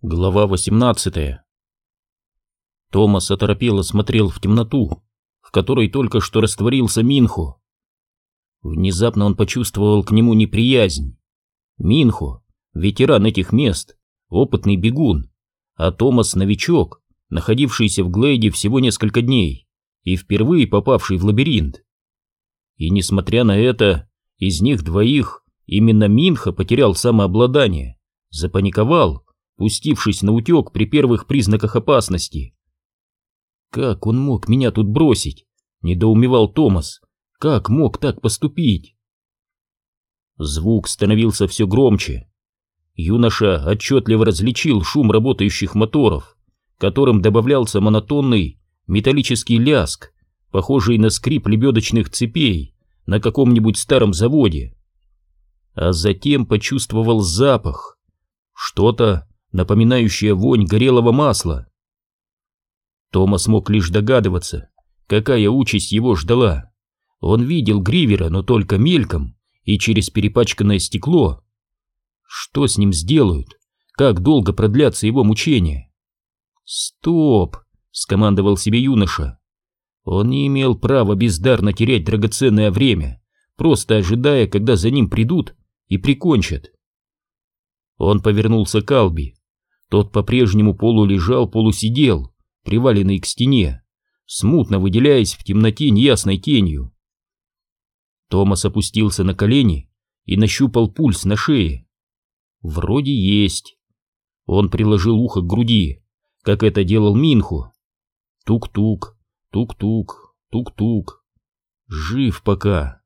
Глава 18 Томас оторопело смотрел в темноту, в которой только что растворился Минхо. Внезапно он почувствовал к нему неприязнь. Минхо — ветеран этих мест, опытный бегун, а Томас — новичок, находившийся в Глейде всего несколько дней и впервые попавший в лабиринт. И несмотря на это, из них двоих именно Минха потерял самообладание, запаниковал — пустившись на утек при первых признаках опасности. «Как он мог меня тут бросить?» — недоумевал Томас. «Как мог так поступить?» Звук становился все громче. Юноша отчетливо различил шум работающих моторов, которым добавлялся монотонный металлический ляск, похожий на скрип лебедочных цепей на каком-нибудь старом заводе. А затем почувствовал запах. Что-то напоминающая вонь горелого масла. Томас мог лишь догадываться, какая участь его ждала. Он видел Гривера, но только мельком и через перепачканное стекло. Что с ним сделают? Как долго продлятся его мучения? «Стоп!» — скомандовал себе юноша. Он не имел права бездарно терять драгоценное время, просто ожидая, когда за ним придут и прикончат. Он повернулся к Алби. Тот по-прежнему полулежал, полусидел, приваленный к стене, смутно выделяясь в темноте неясной тенью. Томас опустился на колени и нащупал пульс на шее. Вроде есть. Он приложил ухо к груди, как это делал Минху. Тук-тук, тук-тук, тук-тук. Жив пока.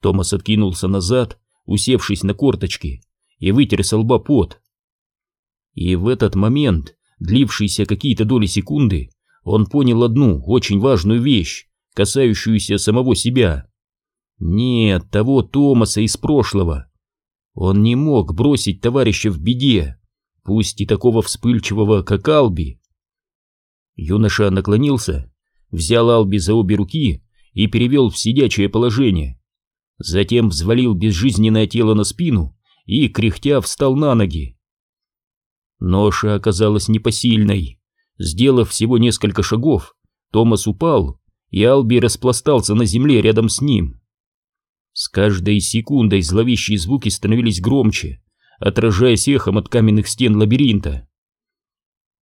Томас откинулся назад, усевшись на корточки, и вытер со лба пот. И в этот момент, длившийся какие-то доли секунды, он понял одну очень важную вещь, касающуюся самого себя. Нет, того Томаса из прошлого. Он не мог бросить товарища в беде, пусть и такого вспыльчивого, как Алби. Юноша наклонился, взял Алби за обе руки и перевел в сидячее положение. Затем взвалил безжизненное тело на спину и, кряхтя, встал на ноги. Ноша оказалась непосильной. Сделав всего несколько шагов, Томас упал, и Алби распластался на земле рядом с ним. С каждой секундой зловещие звуки становились громче, отражаясь эхом от каменных стен лабиринта.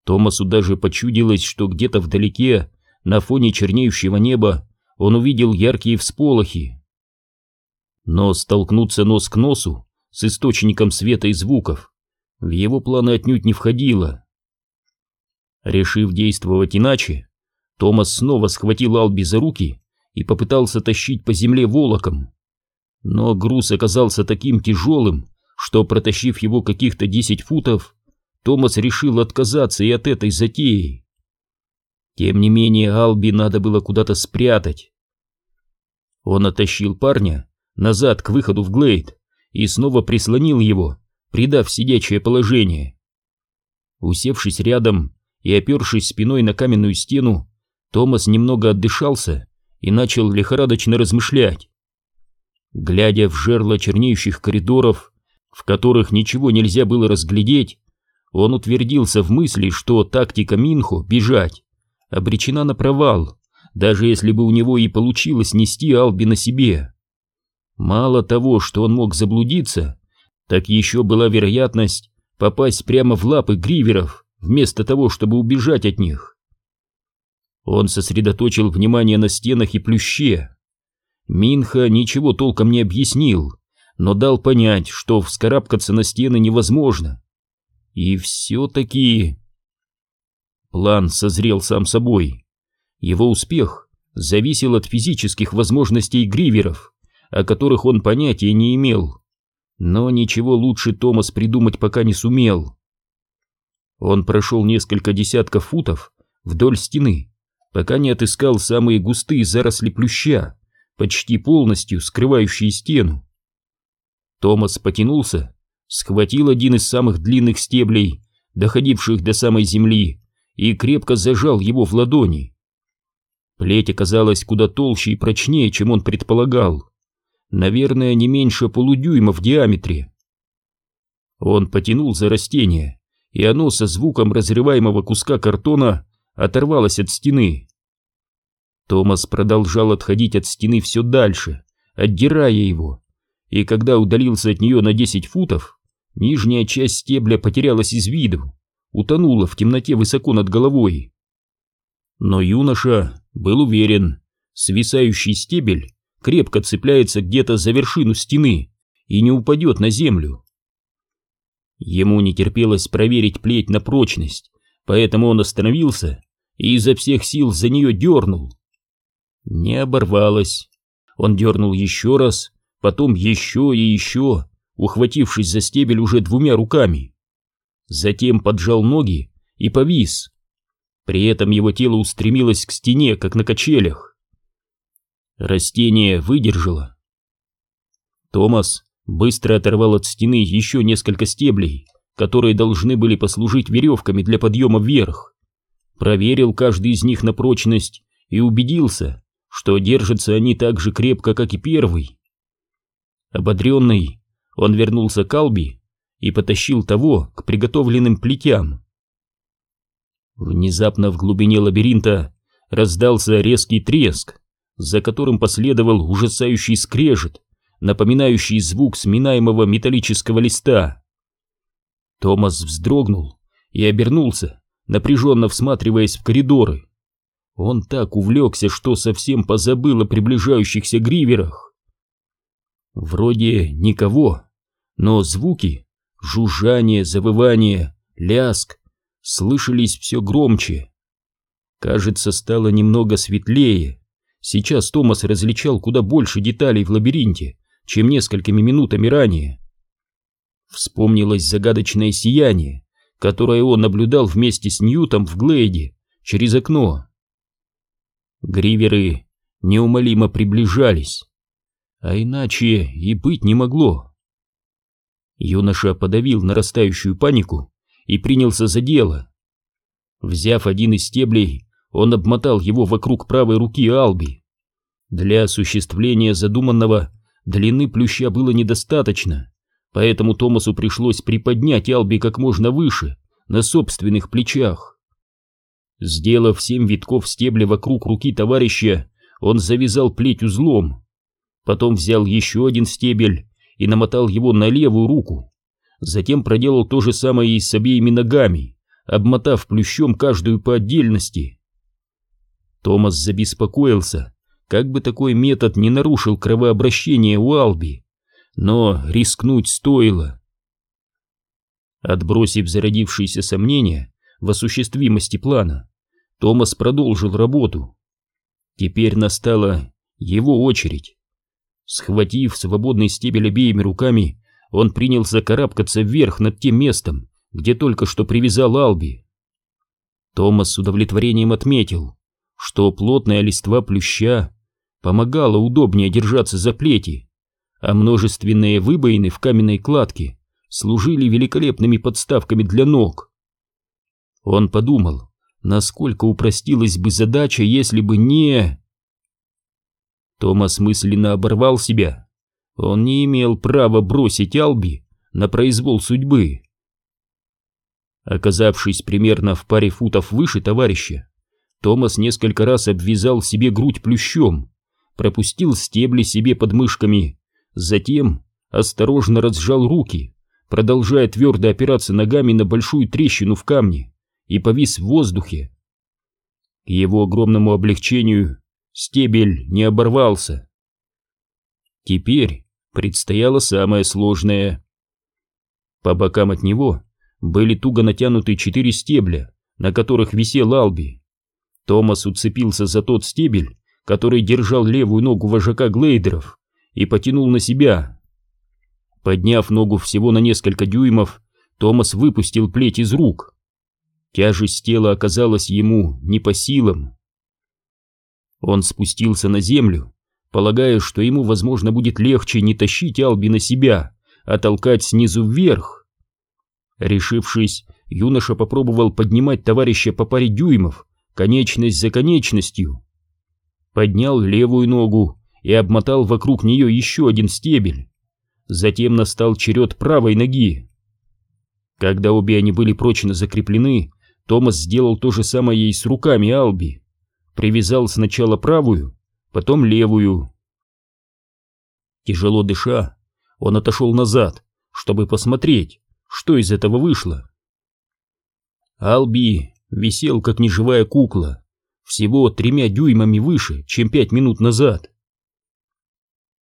Томасу даже почудилось, что где-то вдалеке, на фоне чернеющего неба, он увидел яркие всполохи. Но столкнуться нос к носу с источником света и звуков в его планы отнюдь не входило. Решив действовать иначе, Томас снова схватил Алби за руки и попытался тащить по земле волоком. Но груз оказался таким тяжелым, что, протащив его каких-то десять футов, Томас решил отказаться и от этой затеи. Тем не менее, Алби надо было куда-то спрятать. Он оттащил парня назад к выходу в Глейд и снова прислонил его придав сидячее положение. Усевшись рядом и опершись спиной на каменную стену, Томас немного отдышался и начал лихорадочно размышлять. Глядя в жерло чернеющих коридоров, в которых ничего нельзя было разглядеть, он утвердился в мысли, что тактика Минхо бежать обречена на провал, даже если бы у него и получилось нести Алби на себе. Мало того, что он мог заблудиться, так еще была вероятность попасть прямо в лапы гриверов, вместо того, чтобы убежать от них. Он сосредоточил внимание на стенах и плюще. Минха ничего толком не объяснил, но дал понять, что вскарабкаться на стены невозможно. И все-таки... План созрел сам собой. Его успех зависел от физических возможностей гриверов, о которых он понятия не имел. Но ничего лучше Томас придумать пока не сумел. Он прошел несколько десятков футов вдоль стены, пока не отыскал самые густые заросли плюща, почти полностью скрывающие стену. Томас потянулся, схватил один из самых длинных стеблей, доходивших до самой земли, и крепко зажал его в ладони. Плеть оказалась куда толще и прочнее, чем он предполагал наверное, не меньше полудюйма в диаметре. Он потянул за растение и оно со звуком разрываемого куска картона оторвалось от стены. Томас продолжал отходить от стены все дальше, отдирая его, и когда удалился от нее на 10 футов, нижняя часть стебля потерялась из виду, утонула в темноте высоко над головой. Но юноша был уверен, свисающий стебель крепко цепляется где-то за вершину стены и не упадет на землю. Ему не терпелось проверить плеть на прочность, поэтому он остановился и изо всех сил за нее дернул. Не оборвалось. Он дернул еще раз, потом еще и еще, ухватившись за стебель уже двумя руками. Затем поджал ноги и повис. При этом его тело устремилось к стене, как на качелях. Растение выдержало. Томас быстро оторвал от стены еще несколько стеблей, которые должны были послужить веревками для подъема вверх. Проверил каждый из них на прочность и убедился, что держатся они так же крепко, как и первый. Ободренный, он вернулся к Алби и потащил того к приготовленным плетям. Внезапно в глубине лабиринта раздался резкий треск, за которым последовал ужасающий скрежет, напоминающий звук сминаемого металлического листа. Томас вздрогнул и обернулся, напряженно всматриваясь в коридоры. Он так увлекся, что совсем позабыл о приближающихся гриверах. Вроде никого, но звуки, жужжание, завывание, ляск слышались все громче. Кажется, стало немного светлее. Сейчас Томас различал куда больше деталей в лабиринте, чем несколькими минутами ранее. Вспомнилось загадочное сияние, которое он наблюдал вместе с Ньютом в Глейде через окно. Гриверы неумолимо приближались, а иначе и быть не могло. Юноша подавил нарастающую панику и принялся за дело. Взяв один из стеблей, он обмотал его вокруг правой руки Алби. Для осуществления задуманного Длины плюща было недостаточно, поэтому Томасу пришлось приподнять Алби как можно выше, на собственных плечах. Сделав семь витков стебля вокруг руки товарища, он завязал плеть узлом. Потом взял еще один стебель и намотал его на левую руку. Затем проделал то же самое и с обеими ногами, обмотав плющом каждую по отдельности. Томас забеспокоился, как бы такой метод не нарушил кровообращение у Алби, но рискнуть стоило. Отбросив зародившиеся сомнения в осуществимости плана, Томас продолжил работу. Теперь настала его очередь. Схватив свободный стебель обеими руками, он принялся карабкаться вверх над тем местом, где только что привязал Алби. Томас с удовлетворением отметил, что плотная листва плюща помогало удобнее держаться за плети, а множественные выбоины в каменной кладке служили великолепными подставками для ног. Он подумал, насколько упростилась бы задача, если бы не... Томас мысленно оборвал себя. Он не имел права бросить Алби на произвол судьбы. Оказавшись примерно в паре футов выше товарища, Томас несколько раз обвязал себе грудь плющом, пропустил стебли себе под мышками, затем осторожно разжал руки, продолжая твердо опираться ногами на большую трещину в камне, и повис в воздухе. К его огромному облегчению стебель не оборвался. Теперь предстояло самое сложное. По бокам от него были туго натянуты четыре стебля, на которых висел Алби. Томас уцепился за тот стебель, который держал левую ногу вожака глейдеров, и потянул на себя. Подняв ногу всего на несколько дюймов, Томас выпустил плеть из рук. Тяжесть тела оказалась ему не по силам. Он спустился на землю, полагая, что ему, возможно, будет легче не тащить Алби на себя, а толкать снизу вверх. Решившись, юноша попробовал поднимать товарища по паре дюймов, конечность за конечностью поднял левую ногу и обмотал вокруг нее еще один стебель. Затем настал черед правой ноги. Когда обе они были прочно закреплены, Томас сделал то же самое и с руками Алби. Привязал сначала правую, потом левую. Тяжело дыша, он отошел назад, чтобы посмотреть, что из этого вышло. Алби висел как неживая кукла, всего тремя дюймами выше, чем пять минут назад.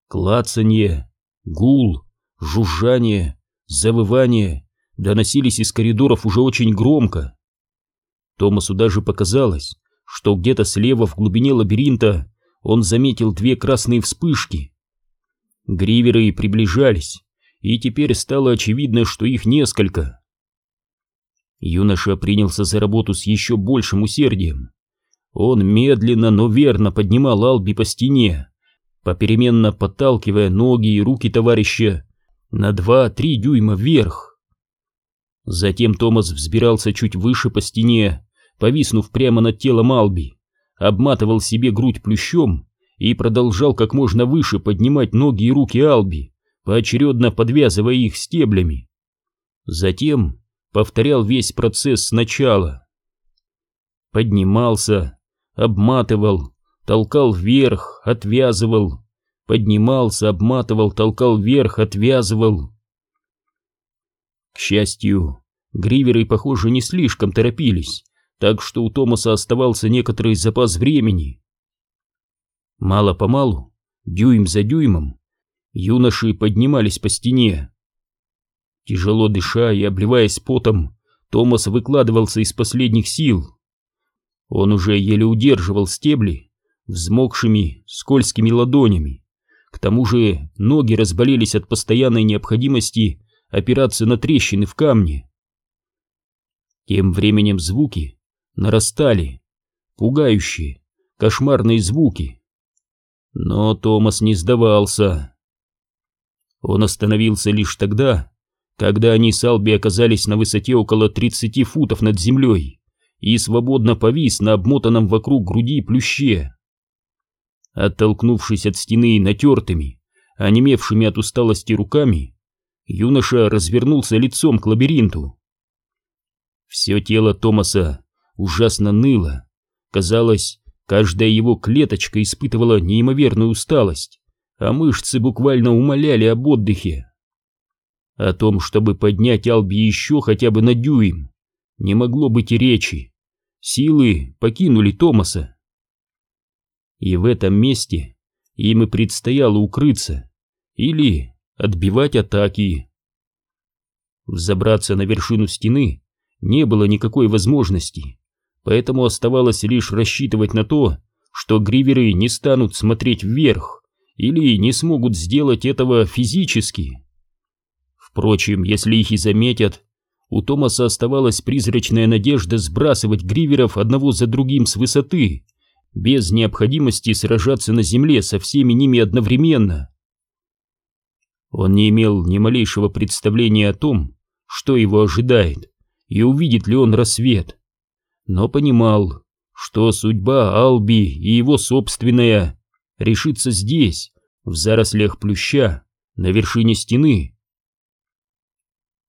Клацанье, гул, жужжание, завывание доносились из коридоров уже очень громко. Томасу даже показалось, что где-то слева в глубине лабиринта он заметил две красные вспышки. Гриверы приближались, и теперь стало очевидно, что их несколько. Юноша принялся за работу с еще большим усердием. Он медленно, но верно поднимал Алби по стене, попеременно подталкивая ноги и руки товарища на два-три дюйма вверх. Затем Томас взбирался чуть выше по стене, повиснув прямо над телом Алби, обматывал себе грудь плющом и продолжал как можно выше поднимать ноги и руки Алби, поочередно подвязывая их стеблями. Затем повторял весь процесс сначала. Поднимался, обматывал, толкал вверх, отвязывал, поднимался, обматывал, толкал вверх, отвязывал. К счастью, гриверы, похоже, не слишком торопились, так что у Томаса оставался некоторый запас времени. Мало-помалу, дюйм за дюймом, юноши поднимались по стене. Тяжело дыша и обливаясь потом, Томас выкладывался из последних сил. Он уже еле удерживал стебли взмокшими, скользкими ладонями. К тому же ноги разболелись от постоянной необходимости опираться на трещины в камне. Тем временем звуки нарастали, пугающие, кошмарные звуки. Но Томас не сдавался. Он остановился лишь тогда, когда они с Алби оказались на высоте около 30 футов над землей и свободно повис на обмотанном вокруг груди плюще. Оттолкнувшись от стены натертыми, онемевшими от усталости руками, юноша развернулся лицом к лабиринту. Все тело Томаса ужасно ныло. Казалось, каждая его клеточка испытывала неимоверную усталость, а мышцы буквально умоляли об отдыхе. О том, чтобы поднять Алби еще хотя бы на дюйм, не могло быть и речи. Силы покинули Томаса. И в этом месте им и предстояло укрыться или отбивать атаки. Взобраться на вершину стены не было никакой возможности, поэтому оставалось лишь рассчитывать на то, что гриверы не станут смотреть вверх или не смогут сделать этого физически. Впрочем, если их и заметят, у Томаса оставалась призрачная надежда сбрасывать гриверов одного за другим с высоты, без необходимости сражаться на земле со всеми ними одновременно. Он не имел ни малейшего представления о том, что его ожидает, и увидит ли он рассвет, но понимал, что судьба Алби и его собственная решится здесь, в зарослях плюща, на вершине стены.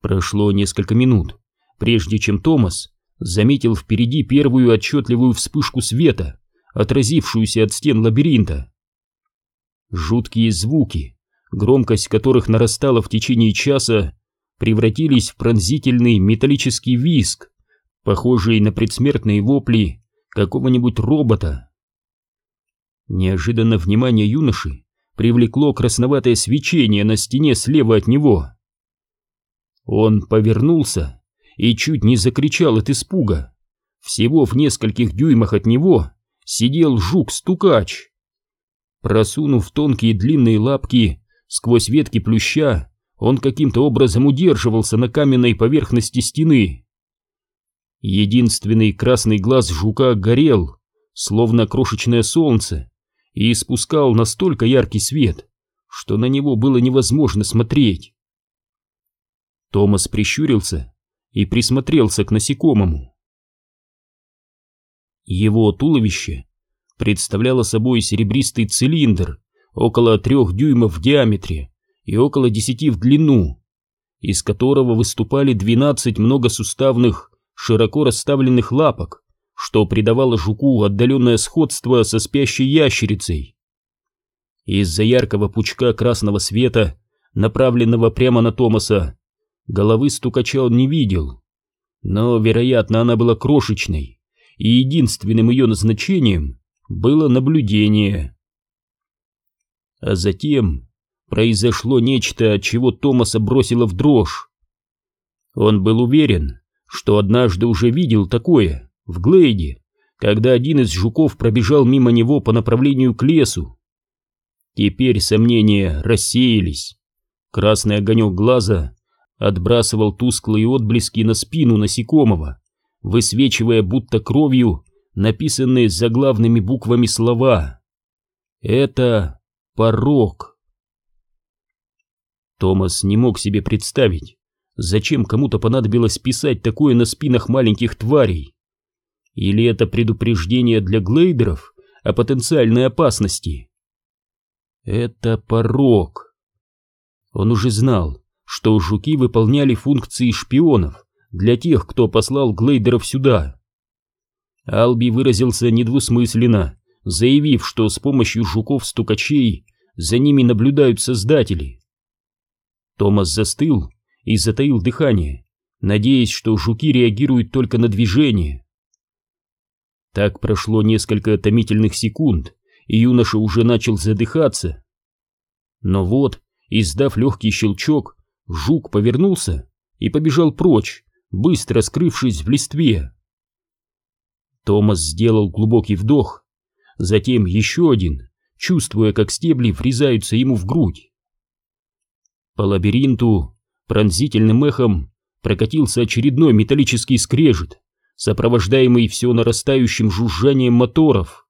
Прошло несколько минут, прежде чем Томас заметил впереди первую отчетливую вспышку света, отразившуюся от стен лабиринта. Жуткие звуки, громкость которых нарастала в течение часа, превратились в пронзительный металлический визг, похожий на предсмертные вопли какого-нибудь робота. Неожиданно внимание юноши привлекло красноватое свечение на стене слева от него. Он повернулся и чуть не закричал от испуга. Всего в нескольких дюймах от него сидел жук-стукач. Просунув тонкие длинные лапки сквозь ветки плюща, он каким-то образом удерживался на каменной поверхности стены. Единственный красный глаз жука горел, словно крошечное солнце, и испускал настолько яркий свет, что на него было невозможно смотреть. Томас прищурился и присмотрелся к насекомому. Его туловище представляло собой серебристый цилиндр около трех дюймов в диаметре и около десяти в длину. из которого выступали 12 многосуставных, широко расставленных лапок, что придавало жуку отдаленное сходство со спящей ящерицей. Из-за яркого пучка красного света, направленного прямо на Томаса, головы стукача он не видел, но, вероятно, она была крошечной, и единственным ее назначением было наблюдение. А затем произошло нечто, от чего Томаса бросило в дрожь. Он был уверен, что однажды уже видел такое в Глейде, когда один из жуков пробежал мимо него по направлению к лесу. Теперь сомнения рассеялись. Красный огонек глаза отбрасывал тусклые отблески на спину насекомого, высвечивая будто кровью написанные заглавными буквами слова. Это порог. Томас не мог себе представить, зачем кому-то понадобилось писать такое на спинах маленьких тварей. Или это предупреждение для глейдеров о потенциальной опасности? Это порог. Он уже знал, что жуки выполняли функции шпионов для тех, кто послал глейдеров сюда. Алби выразился недвусмысленно, заявив, что с помощью жуков-стукачей за ними наблюдают создатели. Томас застыл и затаил дыхание, надеясь, что жуки реагируют только на движение. Так прошло несколько томительных секунд, и юноша уже начал задыхаться. Но вот, издав легкий щелчок, жук повернулся и побежал прочь, быстро скрывшись в листве. Томас сделал глубокий вдох, затем еще один, чувствуя, как стебли врезаются ему в грудь. По лабиринту пронзительным эхом прокатился очередной металлический скрежет, сопровождаемый все нарастающим жужжанием моторов.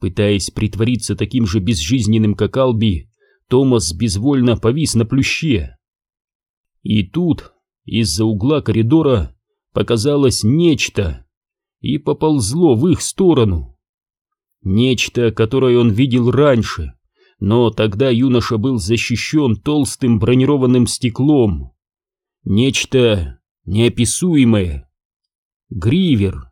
Пытаясь притвориться таким же безжизненным, как Алби, Томас безвольно повис на плюще. И тут из-за угла коридора показалось нечто и поползло в их сторону. Нечто, которое он видел раньше, но тогда юноша был защищен толстым бронированным стеклом. Нечто неописуемое. Гривер.